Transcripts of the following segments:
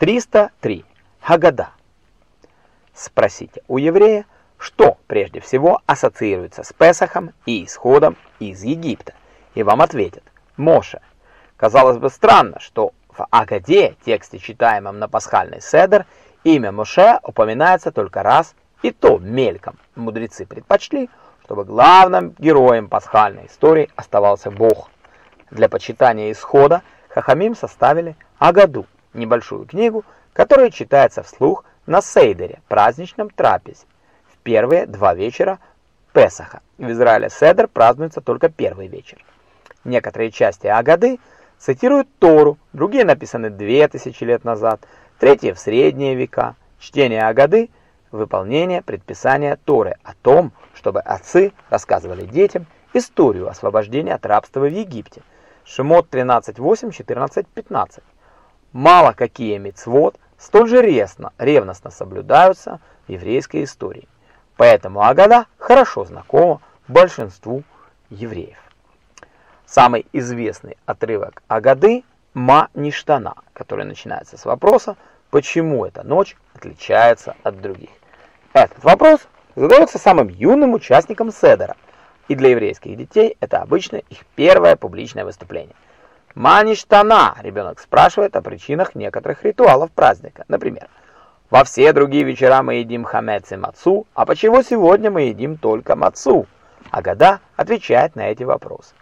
303. Хагада. Спросите у еврея, что прежде всего ассоциируется с Песахом и исходом из Египта, и вам ответят Моше. Казалось бы странно, что в Агаде, тексте, читаемом на пасхальный седер, имя Моше упоминается только раз, и то мельком. Мудрецы предпочли, чтобы главным героем пасхальной истории оставался Бог. Для почитания исхода Хахамим составили Агаду, небольшую книгу, которая читается вслух на Сейдере, праздничном трапезе, в первые два вечера Песаха. В Израиле Седер празднуется только первый вечер. Некоторые части Агады цитируют Тору, другие написаны две тысячи лет назад, третьи в средние века. Чтение Агады – выполнение предписания Торы о том, чтобы отцы рассказывали детям историю освобождения от рабства в Египте. Шимот 13.8, 14.15. Мало какие мицвод столь же ревностно, ревностно соблюдаются в еврейской истории. Поэтому Агада хорошо знакома большинству евреев. Самый известный отрывок Агады – Ма Ништана, который начинается с вопроса, почему эта ночь отличается от других. Этот вопрос задается самым юным участникам Седера, и для еврейских детей это обычно их первое публичное выступление – Маништана, ребенок спрашивает о причинах некоторых ритуалов праздника. Например, во все другие вечера мы едим хамец и мацу, а почему сегодня мы едим только мацу? Агада отвечает на эти вопросы.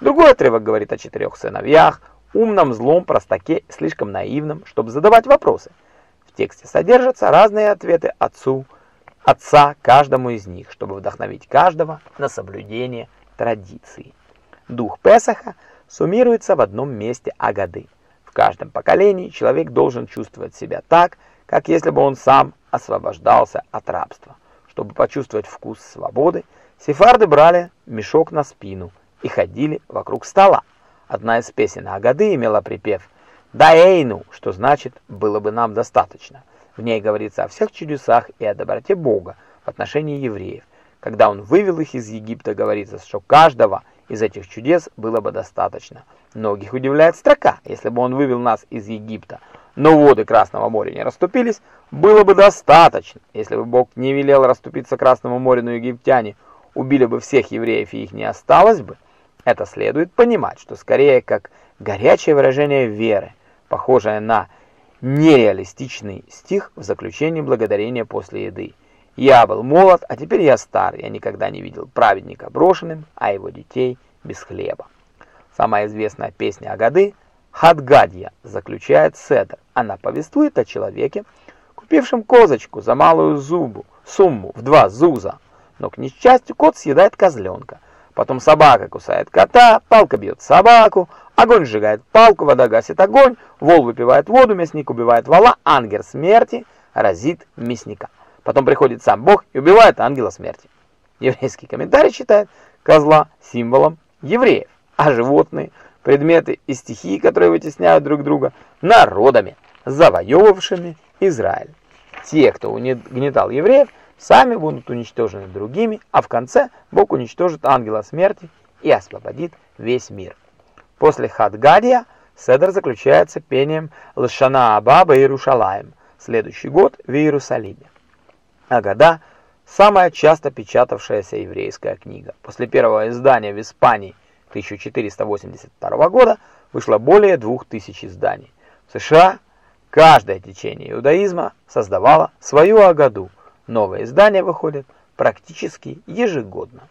Другой отрывок говорит о четырех сыновьях, умном, злом, простаке, слишком наивном, чтобы задавать вопросы. В тексте содержатся разные ответы отцу, отца каждому из них, чтобы вдохновить каждого на соблюдение традиции. Дух Песаха – суммируется в одном месте Агады. В каждом поколении человек должен чувствовать себя так, как если бы он сам освобождался от рабства. Чтобы почувствовать вкус свободы, сефарды брали мешок на спину и ходили вокруг стола. Одна из песен Агады имела припев «Даэйну», что значит «было бы нам достаточно». В ней говорится о всех чудесах и о доброте Бога в отношении евреев. Когда он вывел их из Египта, говорится, что каждого – из этих чудес было бы достаточно. Многих удивляет строка, если бы он вывел нас из Египта, но воды Красного моря не расступились, было бы достаточно. Если бы Бог не велел расступиться Красному морю, но египтяне убили бы всех евреев и их не осталось бы, это следует понимать, что скорее как горячее выражение веры, похожее на нереалистичный стих в заключении благодарения после еды. Я был молод, а теперь я стар. Я никогда не видел праведника брошенным, а его детей без хлеба. Самая известная песня Агады «Хадгадья» заключает седр. Она повествует о человеке, купившем козочку за малую зубу, сумму в два зуза. Но, к несчастью, кот съедает козленка. Потом собака кусает кота, палка бьет собаку, огонь сжигает палку, вода гасит огонь, вол выпивает воду, мясник убивает вола, ангел смерти разит мясника. Потом приходит сам Бог и убивает ангела смерти. Еврейский комментарий считает козла символом евреев, а животные, предметы и стихии, которые вытесняют друг друга, народами, завоевавшими Израиль. Те, кто угнетал евреев, сами будут уничтожены другими, а в конце Бог уничтожит ангела смерти и освободит весь мир. После Хадгадия Седр заключается пением Лашана Абаба Иерушалаем, следующий год в Иерусалиме. Агада – самая часто печатавшаяся еврейская книга. После первого издания в Испании 1482 года вышло более 2000 изданий. В США каждое течение иудаизма создавало свою Агаду. Новые издания выходят практически ежегодно.